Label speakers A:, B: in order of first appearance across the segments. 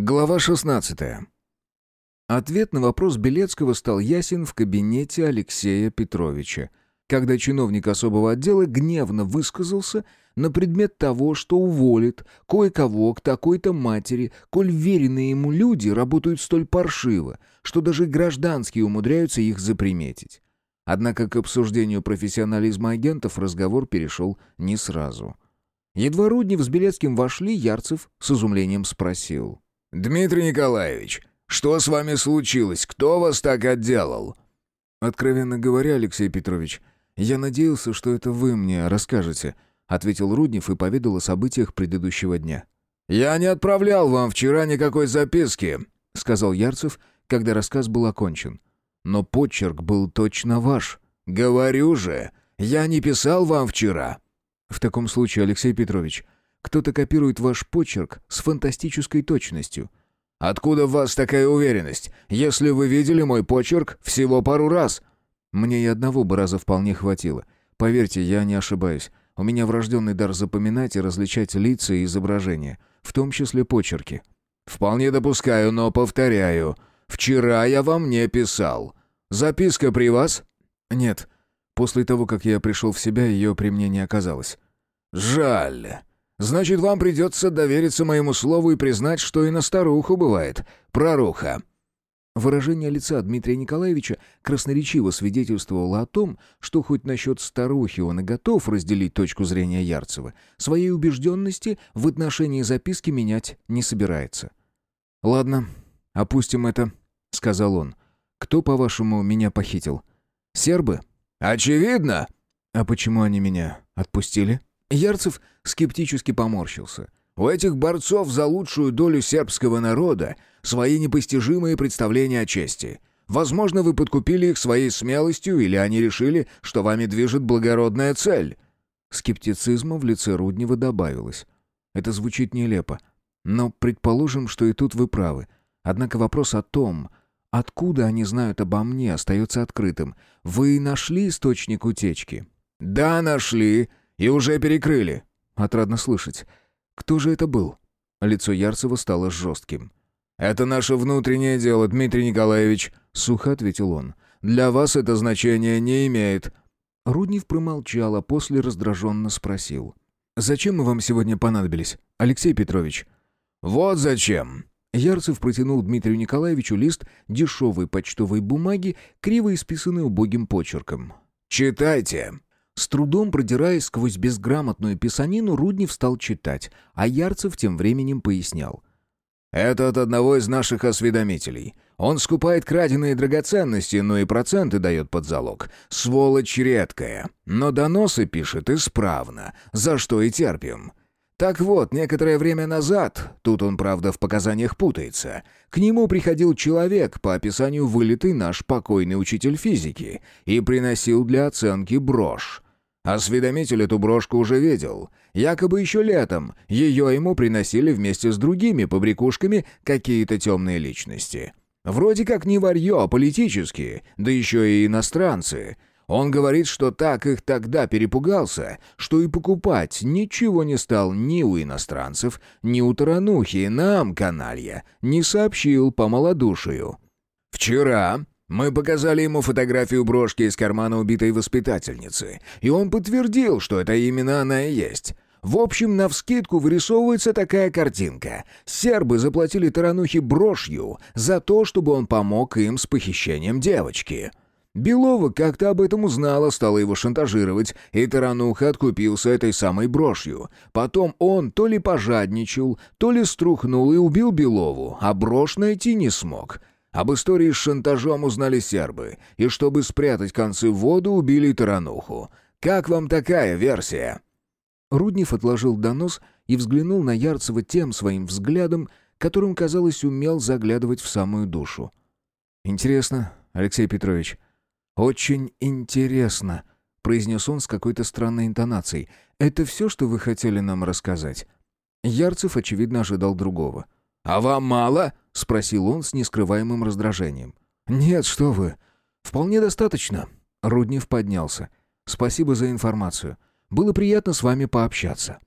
A: Глава 16. Ответ на вопрос Белецкого стал ясен в кабинете Алексея Петровича, когда чиновник особого отдела гневно высказался на предмет того, что уволит кое-кого к такой-то матери, коль веренные ему люди работают столь паршиво, что даже гражданские умудряются их заприметить. Однако к обсуждению профессионализма агентов разговор перешел не сразу. Едва Руднев с Белецким вошли, Ярцев с изумлением спросил —
B: «Дмитрий Николаевич, что с вами случилось? Кто вас так отделал?»
A: «Откровенно говоря, Алексей Петрович, я надеялся, что это вы мне расскажете», ответил Руднев и поведал о событиях предыдущего дня.
B: «Я не отправлял вам вчера никакой записки»,
A: сказал Ярцев, когда рассказ был окончен. «Но почерк был точно ваш».
B: «Говорю же, я не писал вам вчера».
A: «В таком случае, Алексей Петрович, кто-то копирует ваш почерк с фантастической точностью.
B: Откуда в вас такая уверенность, если вы видели мой почерк всего пару раз?
A: Мне и одного бы раза вполне хватило. Поверьте, я не ошибаюсь. У меня врожденный дар запоминать и различать лица и изображения, в том числе почерки.
B: Вполне допускаю, но повторяю. Вчера я вам не писал. Записка при вас?
A: Нет. После того, как я пришел в себя, ее при мне не оказалось.
B: Жаль. Значит, вам придется довериться моему слову и признать, что и на старуху бывает. Проруха».
A: Выражение лица Дмитрия Николаевича красноречиво свидетельствовало о том, что хоть насчет старухи он и готов разделить точку зрения Ярцева, своей убежденности в отношении записки менять не собирается. «Ладно, опустим это», — сказал он. «Кто, по-вашему, меня похитил? Сербы?»
B: «Очевидно».
A: «А почему они меня отпустили?»
B: Ярцев скептически поморщился. «У этих борцов за лучшую долю сербского народа свои непостижимые представления о чести. Возможно, вы подкупили их своей смелостью, или они решили, что вами движет благородная цель».
A: Скептицизма в лице Руднева добавилось. Это звучит нелепо. Но предположим, что и тут вы правы. Однако вопрос о том, откуда они знают обо мне, остается открытым. Вы нашли источник утечки?
B: «Да, нашли. И уже перекрыли».
A: «Отрадно слышать. Кто же это был?» Лицо Ярцева стало жестким.
B: «Это наше внутреннее дело, Дмитрий Николаевич», — сухо ответил он. «Для вас это значение не имеет».
A: Руднев промолчал, а после раздраженно спросил. «Зачем мы вам сегодня понадобились, Алексей Петрович?»
B: «Вот зачем».
A: Ярцев протянул Дмитрию Николаевичу лист дешевой почтовой бумаги, криво исписанный убогим почерком.
B: «Читайте».
A: С трудом продираясь сквозь безграмотную писанину, Руднев стал читать, а Ярцев тем временем пояснял.
B: «Это от одного из наших осведомителей. Он скупает краденые драгоценности, но и проценты дает под залог. Сволочь редкая. Но доносы пишет исправно, за что и терпим. Так вот, некоторое время назад, тут он, правда, в показаниях путается, к нему приходил человек, по описанию вылитый наш покойный учитель физики, и приносил для оценки брошь. Осведомитель эту брошку уже видел. Якобы еще летом ее ему приносили вместе с другими побрякушками какие-то темные личности. Вроде как не варье, а политические, да еще и иностранцы. Он говорит, что так их тогда перепугался, что и покупать ничего не стал ни у иностранцев, ни у Таранухи, нам, каналья, не сообщил по малодушию. «Вчера мы показали ему фотографию брошки из кармана убитой воспитательницы, и он подтвердил, что это именно она и есть. В общем, навскидку вырисовывается такая картинка. Сербы заплатили Таранухе брошью за то, чтобы он помог им с похищением девочки. Белова как-то об этом узнала, стала его шантажировать, и Тарануха откупился этой самой брошью. Потом он то ли пожадничал, то ли струхнул и убил Белову, а брошь найти не смог. Об истории с шантажом узнали сербы, и чтобы спрятать концы в воду, убили Тарануху. Как вам такая версия?»
A: Руднев отложил донос и взглянул на Ярцева тем своим взглядом, которым, казалось, умел заглядывать в самую душу. «Интересно, Алексей Петрович, очень интересно», — произнес он с какой-то странной интонацией. «Это все, что вы хотели нам рассказать?» Ярцев, очевидно, ожидал другого.
B: «А вам мало?»
A: — спросил он с нескрываемым раздражением. «Нет, что вы. Вполне достаточно». Руднев поднялся. «Спасибо за информацию. Было приятно с вами пообщаться».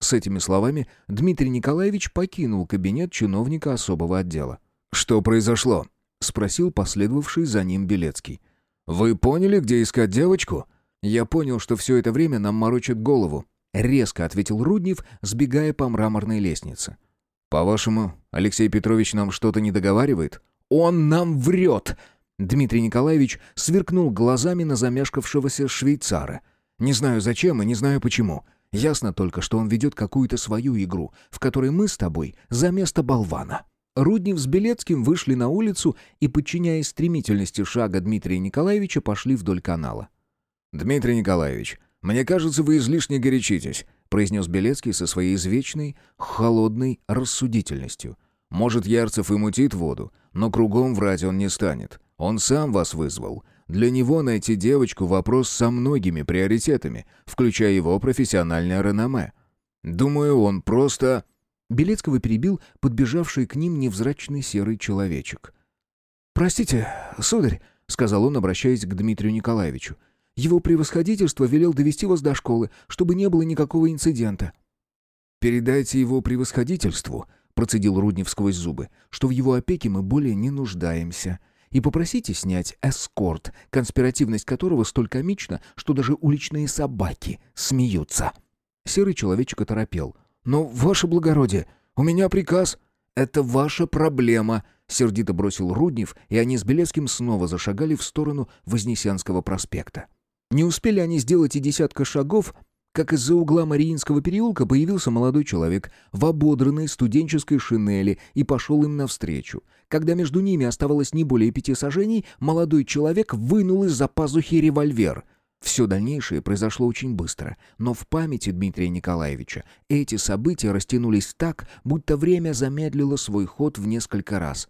A: С этими словами Дмитрий Николаевич покинул кабинет чиновника особого отдела.
B: «Что произошло?»
A: — спросил последовавший за ним Белецкий.
B: «Вы поняли, где искать девочку?»
A: «Я понял, что все это время нам морочат голову», — резко ответил Руднев, сбегая по мраморной лестнице.
B: «По-вашему, Алексей Петрович нам что-то не договаривает?»
A: «Он нам врет!» Дмитрий Николаевич сверкнул глазами на замешкавшегося швейцара. «Не знаю зачем и не знаю почему. Ясно только, что он ведет какую-то свою игру, в которой мы с тобой за место болвана». Руднев с Белецким вышли на улицу и, подчиняясь стремительности шага Дмитрия Николаевича, пошли вдоль канала.
B: «Дмитрий Николаевич, мне кажется, вы излишне горячитесь», произнес Белецкий со своей извечной, холодной рассудительностью. «Может, Ярцев и мутит воду, но кругом врать он не станет. Он сам вас вызвал. Для него найти девочку — вопрос со многими приоритетами, включая его профессиональное реноме. Думаю, он просто...»
A: Белецкого перебил подбежавший к ним невзрачный серый человечек. «Простите, сударь», — сказал он, обращаясь к Дмитрию Николаевичу. «Его превосходительство велел довести вас до школы, чтобы не было никакого инцидента».
B: «Передайте его превосходительству», — процедил Руднев сквозь зубы, «что в его опеке мы более не нуждаемся. И попросите снять эскорт, конспиративность которого столь комична, что даже уличные собаки смеются».
A: Серый человечек оторопел — «Но, ваше благородие, у меня приказ». «Это ваша проблема», — сердито бросил Руднев, и они с Белецким снова зашагали в сторону Вознесенского проспекта. Не успели они сделать и десятка шагов, как из-за угла Мариинского переулка появился молодой человек в ободранной студенческой шинели и пошел им навстречу. Когда между ними оставалось не более пяти сажений, молодой человек вынул из-за пазухи револьвер — все дальнейшее произошло очень быстро, но в памяти Дмитрия Николаевича эти события растянулись так, будто время замедлило свой ход в несколько раз.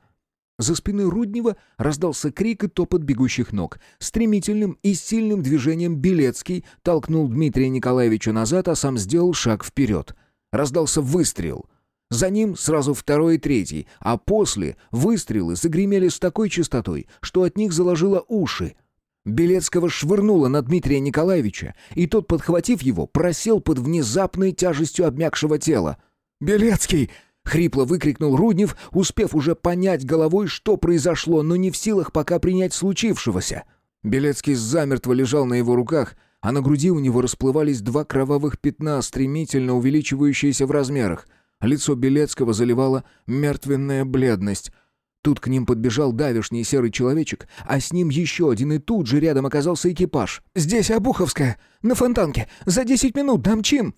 A: За спиной Руднева раздался крик и топот бегущих ног. Стремительным и сильным движением Белецкий толкнул Дмитрия Николаевича назад, а сам сделал шаг вперед. Раздался выстрел. За ним сразу второй и третий, а после выстрелы загремели с такой частотой, что от них заложило уши — Белецкого швырнуло на Дмитрия Николаевича, и тот, подхватив его, просел под внезапной тяжестью обмякшего тела. «Белецкий!» — хрипло выкрикнул Руднев, успев уже понять головой, что произошло, но не в силах пока принять случившегося. Белецкий замертво лежал на его руках, а на груди у него расплывались два кровавых пятна, стремительно увеличивающиеся в размерах. Лицо Белецкого заливала мертвенная бледность — Тут к ним подбежал давишний серый человечек, а с ним еще один, и тут же рядом оказался экипаж. «Здесь Обуховская! На фонтанке! За десять минут домчим!»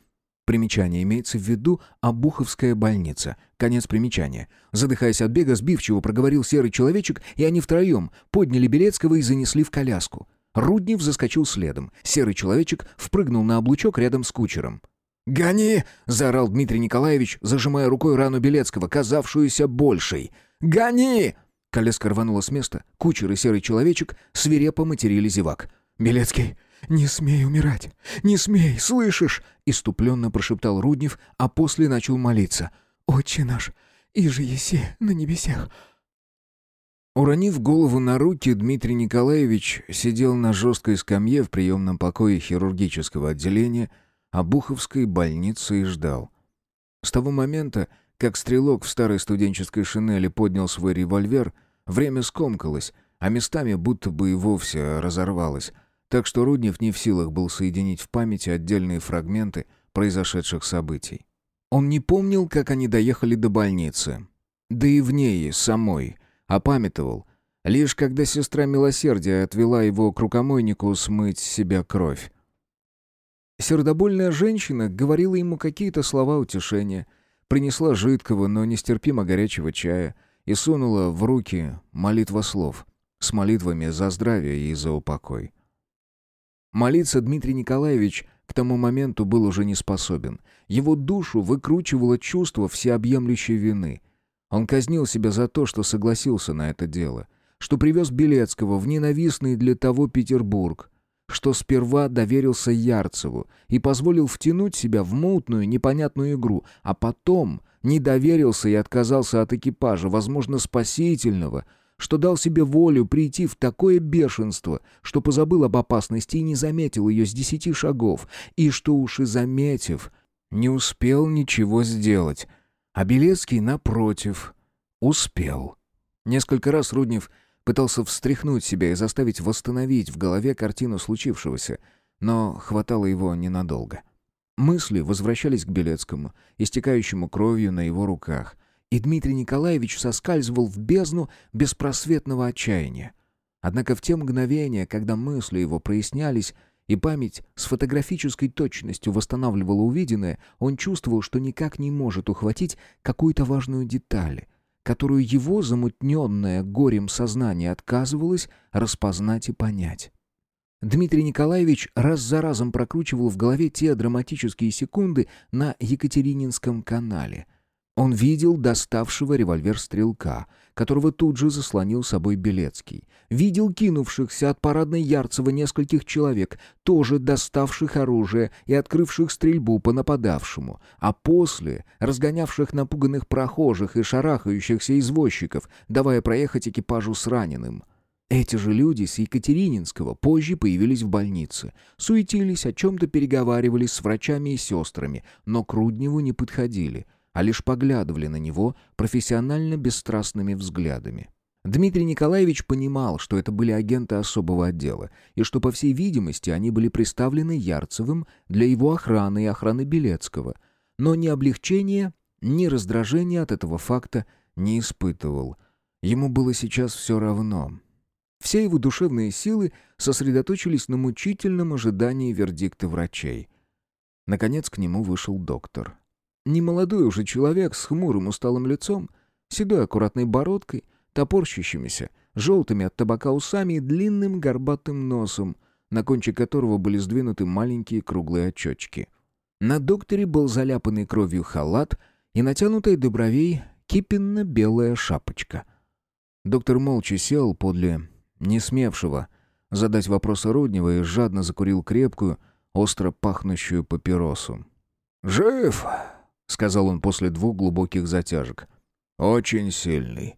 A: Примечание имеется в виду Обуховская больница. Конец примечания. Задыхаясь от бега, сбивчиво проговорил серый человечек, и они втроем подняли Белецкого и занесли в коляску. Руднев заскочил следом. Серый человечек впрыгнул на облучок рядом с кучером. «Гони!» — заорал Дмитрий Николаевич, зажимая рукой рану Белецкого, казавшуюся большей — «Гони!» Колеска рванула с места. Кучер и серый человечек свирепо материли зевак. «Белецкий, не смей умирать! Не смей, слышишь?» Иступленно прошептал Руднев, а после начал молиться. «Отче наш, иже еси на небесах!»
B: Уронив голову на руки, Дмитрий Николаевич сидел на жесткой скамье в приемном покое хирургического отделения Обуховской больницы и ждал. С того момента, как стрелок в старой студенческой шинели поднял свой револьвер, время скомкалось, а местами будто бы и вовсе разорвалось, так что Руднев не в силах был соединить в памяти отдельные фрагменты произошедших событий. Он не помнил, как они доехали до больницы. Да и в ней самой. Опамятовал. Лишь когда сестра милосердия отвела его к рукомойнику смыть с себя кровь.
A: Сердобольная женщина говорила ему какие-то слова утешения — Принесла жидкого, но нестерпимо горячего чая и сунула в руки молитва слов с молитвами за здравие и за упокой. Молиться Дмитрий Николаевич к тому моменту был уже не способен. Его душу выкручивало чувство всеобъемлющей вины. Он казнил себя за то, что согласился на это дело, что привез Белецкого в ненавистный для того Петербург — что сперва доверился Ярцеву и позволил втянуть себя в мутную, непонятную игру, а потом не доверился и отказался от экипажа, возможно, спасительного, что дал себе волю прийти в такое бешенство, что позабыл об опасности и не заметил ее с десяти шагов, и что уж и заметив, не успел ничего сделать, а Белецкий, напротив, успел. Несколько раз Руднев пытался встряхнуть себя и заставить восстановить в голове картину случившегося, но хватало его ненадолго. Мысли возвращались к Белецкому, истекающему кровью на его руках, и Дмитрий Николаевич соскальзывал в бездну беспросветного отчаяния. Однако в те мгновения, когда мысли его прояснялись, и память с фотографической точностью восстанавливала увиденное, он чувствовал, что никак не может ухватить какую-то важную деталь, которую его замутненное горем сознание отказывалось распознать и понять. Дмитрий Николаевич раз за разом прокручивал в голове те драматические секунды на Екатерининском канале. Он видел доставшего револьвер стрелка, которого тут же заслонил собой Белецкий. Видел кинувшихся от парадной Ярцева нескольких человек, тоже доставших оружие и открывших стрельбу по нападавшему, а после разгонявших напуганных прохожих и шарахающихся извозчиков, давая проехать экипажу с раненым. Эти же люди с Екатерининского позже появились в больнице. Суетились, о чем-то переговаривались с врачами и сестрами, но к Рудневу не подходили, а лишь поглядывали на него профессионально бесстрастными взглядами. Дмитрий Николаевич понимал, что это были агенты особого отдела, и что, по всей видимости, они были представлены Ярцевым для его охраны и охраны Белецкого, но ни облегчения, ни раздражения от этого факта не испытывал. Ему было сейчас все равно — все его душевные силы сосредоточились на мучительном ожидании вердикта врачей. Наконец к нему вышел доктор. Немолодой уже человек с хмурым усталым лицом, седой аккуратной бородкой, топорщащимися, желтыми от табака усами и длинным горбатым носом, на кончик которого были сдвинуты маленькие круглые очечки. На докторе был заляпанный кровью халат и натянутая до бровей кипенно-белая шапочка. Доктор молча сел подле не смевшего задать вопросы Руднева и жадно закурил крепкую, остро пахнущую папиросу.
B: «Жив!» — сказал он после двух глубоких затяжек. «Очень сильный.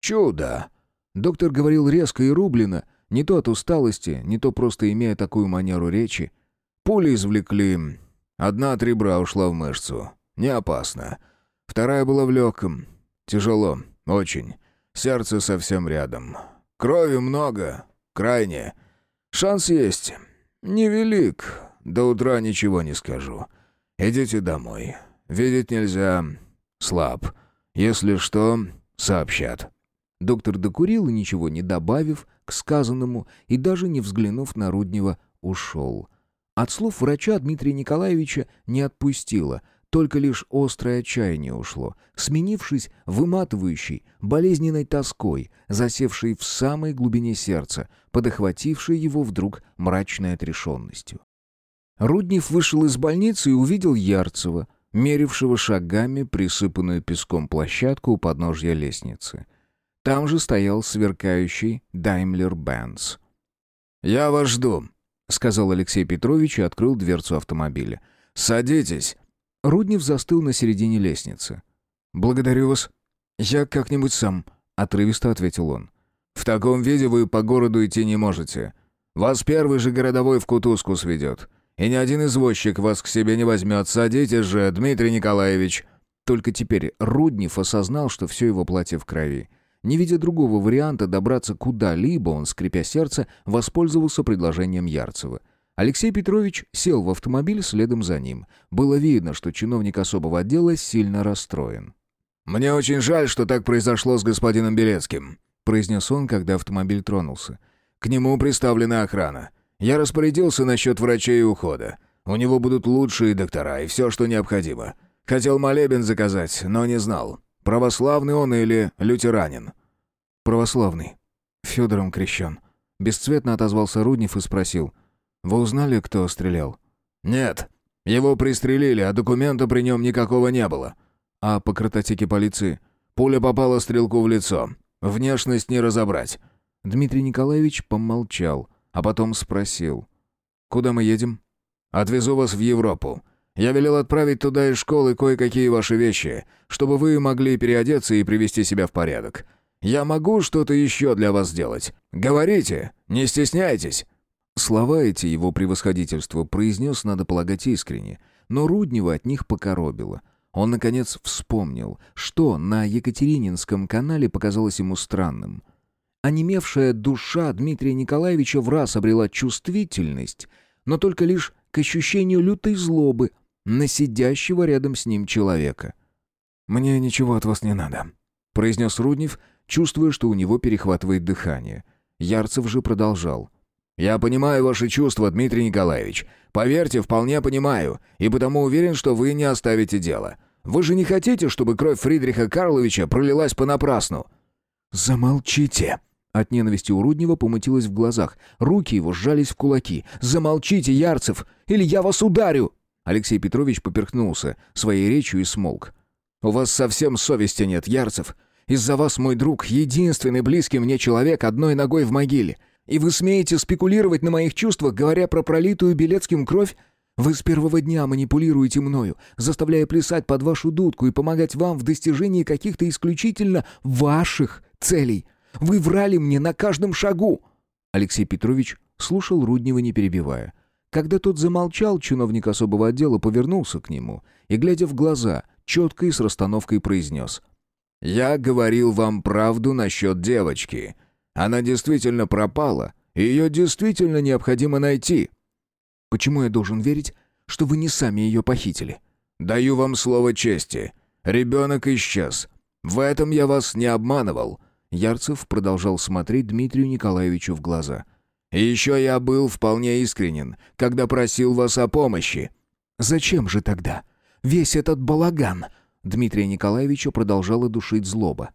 B: Чудо!»
A: Доктор говорил резко и рублено, не то от усталости, не то просто имея такую манеру речи.
B: Пули извлекли. Одна от ребра ушла в мышцу. Не опасно. Вторая была в легком. Тяжело. Очень. Сердце совсем рядом. Крови много, крайне. Шанс есть. Невелик. До утра ничего не скажу. Идите домой. Видеть нельзя. Слаб. Если что, сообщат».
A: Доктор докурил и, ничего не добавив к сказанному и даже не взглянув на Руднева, ушел. От слов врача Дмитрия Николаевича не отпустило — только лишь острое отчаяние ушло, сменившись выматывающей, болезненной тоской, засевшей в самой глубине сердца, подохватившей его вдруг мрачной отрешенностью. Руднев вышел из больницы и увидел Ярцева, мерившего шагами присыпанную песком площадку у подножья лестницы. Там же стоял сверкающий Даймлер-Бенц.
B: «Я вас жду», —
A: сказал Алексей Петрович и открыл дверцу автомобиля.
B: «Садитесь».
A: Руднев застыл на середине лестницы.
B: «Благодарю вас.
A: Я как-нибудь сам», — отрывисто ответил он.
B: «В таком виде вы по городу идти не можете. Вас первый же городовой в кутузку сведет. И ни один извозчик вас к себе не возьмет. Садитесь же, Дмитрий Николаевич».
A: Только теперь Руднев осознал, что все его платье в крови. Не видя другого варианта добраться куда-либо, он, скрипя сердце, воспользовался предложением Ярцева — Алексей Петрович сел в автомобиль следом за ним. Было видно, что чиновник особого отдела сильно расстроен.
B: «Мне очень жаль, что так произошло с господином Белецким», произнес он, когда автомобиль тронулся. «К нему приставлена охрана. Я распорядился насчет врачей и ухода. У него будут лучшие доктора и все, что необходимо. Хотел молебен заказать, но не знал, православный он или лютеранин».
A: «Православный. Федором крещен». Бесцветно отозвался Руднев и спросил — вы узнали, кто стрелял?»
B: «Нет. Его пристрелили, а документа при нем никакого не было».
A: «А по картотеке полиции?»
B: «Пуля попала стрелку в лицо. Внешность не разобрать».
A: Дмитрий Николаевич помолчал, а потом спросил. «Куда мы едем?»
B: «Отвезу вас в Европу. Я велел отправить туда из школы кое-какие ваши вещи, чтобы вы могли переодеться и привести себя в порядок. Я могу что-то еще для вас сделать. Говорите, не стесняйтесь».
A: Слова эти его превосходительство произнес, надо полагать, искренне. но Руднева от них покоробило. Он, наконец, вспомнил, что на Екатерининском канале показалось ему странным. Онемевшая душа Дмитрия Николаевича в раз обрела чувствительность, но только лишь к ощущению лютой злобы на сидящего рядом с ним человека.
B: «Мне ничего от вас не надо», — произнес Руднев, чувствуя, что у него перехватывает дыхание. Ярцев же продолжал. «Я понимаю ваши чувства, Дмитрий Николаевич. Поверьте, вполне понимаю, и потому уверен, что вы не оставите дело. Вы же не хотите, чтобы кровь Фридриха Карловича пролилась понапрасну?»
A: «Замолчите!» От ненависти у Руднева помутилось в глазах. Руки его сжались в кулаки. «Замолчите, Ярцев, или я вас ударю!» Алексей Петрович поперхнулся своей речью и смолк. «У вас совсем совести нет, Ярцев. Из-за вас мой друг, единственный близкий мне человек, одной ногой в могиле. И вы смеете спекулировать на моих чувствах, говоря про пролитую Белецким кровь? Вы с первого дня манипулируете мною, заставляя плясать под вашу дудку и помогать вам в достижении каких-то исключительно ваших целей. Вы врали мне на каждом шагу!» Алексей Петрович слушал Руднева, не перебивая. Когда тот замолчал, чиновник особого отдела повернулся к нему и, глядя в глаза, четко и с расстановкой произнес. «Я говорил вам правду насчет девочки. Она действительно пропала, и ее действительно необходимо найти. Почему я должен верить, что вы не сами ее похитили? Даю вам слово чести. Ребенок исчез. В этом я вас не обманывал. Ярцев продолжал смотреть Дмитрию Николаевичу в глаза. Еще я был вполне искренен, когда просил вас о помощи. Зачем же тогда? Весь этот балаган. Дмитрия Николаевича продолжала душить злоба.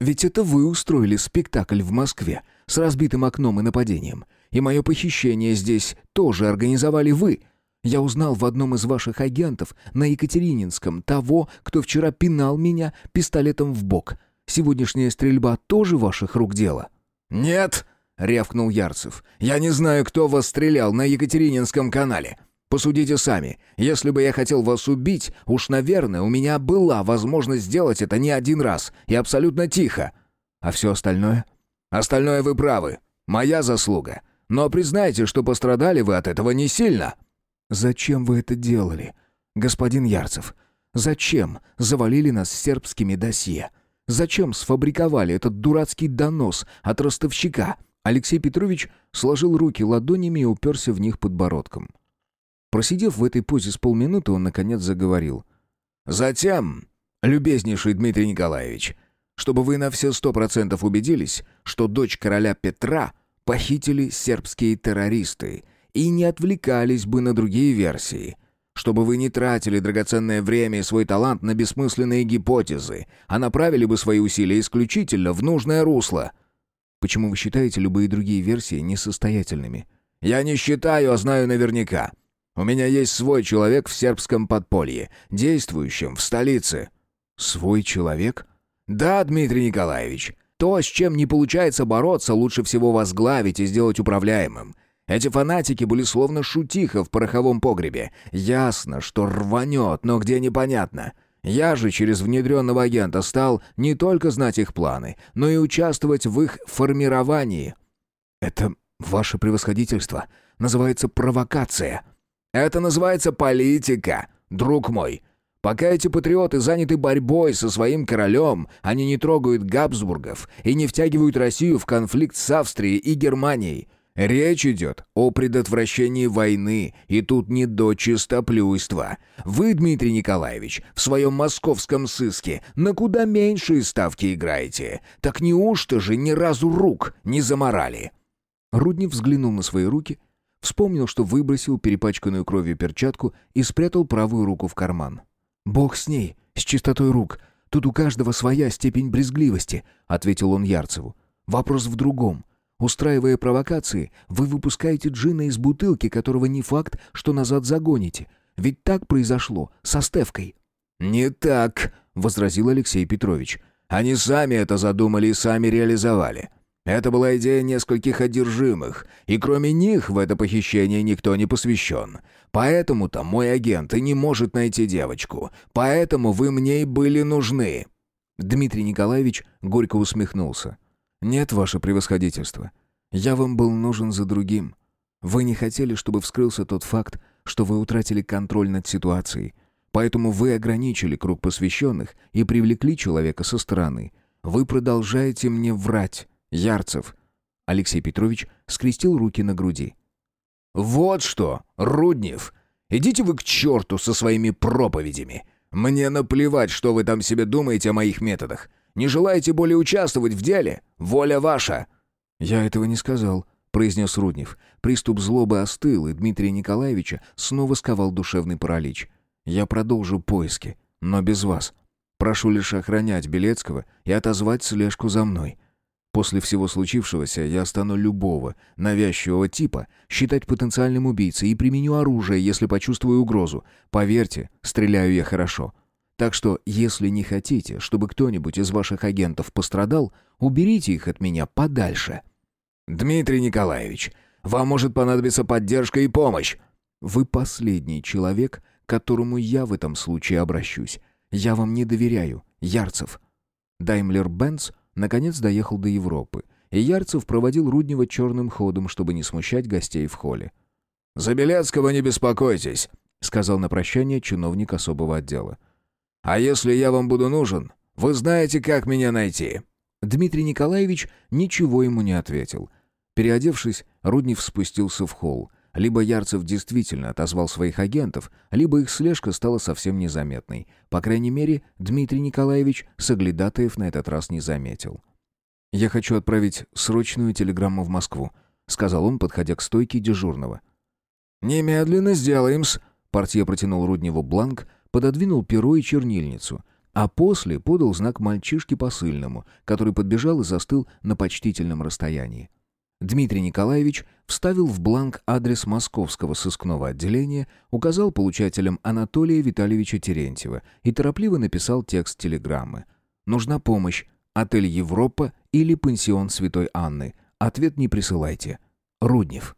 A: Ведь это вы устроили спектакль в Москве с разбитым окном и нападением. И мое похищение здесь тоже организовали вы. Я узнал в одном из ваших агентов на Екатерининском того, кто вчера пинал меня пистолетом в бок. Сегодняшняя стрельба тоже ваших рук дело?» «Нет!» — рявкнул Ярцев. «Я не знаю, кто вас стрелял на Екатерининском канале. Посудите сами. Если бы я хотел вас убить, уж, наверное, у меня была возможность сделать это не один раз и абсолютно тихо. А все остальное? Остальное вы правы. Моя заслуга. Но признайте, что пострадали вы от этого не сильно. Зачем вы это делали, господин Ярцев? Зачем завалили нас сербскими досье? Зачем сфабриковали этот дурацкий донос от ростовщика? Алексей Петрович сложил руки ладонями и уперся в них подбородком. Просидев в этой позе с полминуты, он, наконец, заговорил. «Затем, любезнейший Дмитрий Николаевич, чтобы вы на все сто процентов убедились, что дочь короля Петра похитили сербские террористы и не отвлекались бы на другие версии» чтобы вы не тратили драгоценное время и свой талант на бессмысленные гипотезы, а направили бы свои усилия исключительно в нужное русло. Почему вы считаете любые другие версии несостоятельными? Я не считаю, а знаю наверняка. У меня есть свой человек в сербском подполье, действующем в столице». «Свой человек?» «Да, Дмитрий Николаевич. То, с чем не получается бороться, лучше всего возглавить и сделать управляемым. Эти фанатики были словно шутиха в пороховом погребе. Ясно, что рванет, но где непонятно. Я же через внедренного агента стал не только знать их планы, но и участвовать в их формировании. Это ваше превосходительство. Называется провокация. Это называется политика, друг мой. Пока эти патриоты заняты борьбой со своим королем, они не трогают Габсбургов и не втягивают Россию в конфликт с Австрией и Германией. Речь идет о предотвращении войны, и тут не до чистоплюйства. Вы, Дмитрий Николаевич, в своем московском сыске на куда меньшие ставки играете. Так неужто же ни разу рук не заморали?» Руднев взглянул на свои руки, Вспомнил, что выбросил перепачканную кровью перчатку и спрятал правую руку в карман. «Бог с ней, с чистотой рук. Тут у каждого своя степень брезгливости», — ответил он Ярцеву. «Вопрос в другом. Устраивая провокации, вы выпускаете джина из бутылки, которого не факт, что назад загоните. Ведь так произошло со Стевкой».
B: «Не так», — возразил Алексей Петрович. «Они сами это задумали и сами реализовали. Это была идея нескольких одержимых, и кроме них в это похищение никто не посвящен. Поэтому-то мой агент и не может найти девочку. Поэтому вы мне и были нужны».
A: Дмитрий Николаевич горько усмехнулся. «Нет, ваше превосходительство. Я вам был нужен за другим. Вы не хотели, чтобы вскрылся тот факт, что вы утратили контроль над ситуацией. Поэтому вы ограничили круг посвященных и привлекли человека со стороны. Вы продолжаете мне врать, Ярцев». Алексей Петрович скрестил руки на груди.
B: «Вот что, Руднев, идите вы к черту со своими проповедями. Мне наплевать, что вы там себе думаете о моих методах. Не желаете более участвовать в деле? Воля ваша!»
A: «Я этого не сказал», — произнес Руднев. Приступ злобы остыл, и Дмитрия Николаевича снова сковал душевный паралич. «Я продолжу поиски, но без вас. Прошу лишь охранять Белецкого и отозвать слежку за мной. После всего случившегося я стану любого, навязчивого типа, считать потенциальным убийцей и применю оружие, если почувствую угрозу. Поверьте, стреляю я хорошо. Так что, если не хотите, чтобы кто-нибудь из ваших агентов пострадал, уберите их от меня подальше.
B: Дмитрий Николаевич, вам может понадобиться поддержка и помощь.
A: Вы последний человек, к которому я в этом случае обращусь. Я вам не доверяю, Ярцев. Даймлер-Бенц — наконец доехал до Европы, и Ярцев проводил Руднева черным ходом, чтобы не смущать гостей в холле.
B: «За Белецкого не беспокойтесь», —
A: сказал на прощание чиновник особого отдела.
B: «А если я вам буду нужен, вы знаете, как меня найти».
A: Дмитрий Николаевич ничего ему не ответил. Переодевшись, Руднев спустился в холл. Либо Ярцев действительно отозвал своих агентов, либо их слежка стала совсем незаметной. По крайней мере, Дмитрий Николаевич Соглядатаев на этот раз не заметил. «Я хочу отправить срочную телеграмму в Москву», — сказал он, подходя к стойке дежурного.
B: «Немедленно сделаем-с», — портье протянул Рудневу бланк, пододвинул перо и чернильницу, а после подал знак мальчишке посыльному, который подбежал и застыл на почтительном расстоянии. Дмитрий Николаевич вставил в бланк адрес московского сыскного отделения, указал получателям Анатолия Витальевича Терентьева и торопливо написал текст телеграммы. «Нужна помощь. Отель «Европа» или пансион Святой Анны. Ответ не присылайте. Руднев».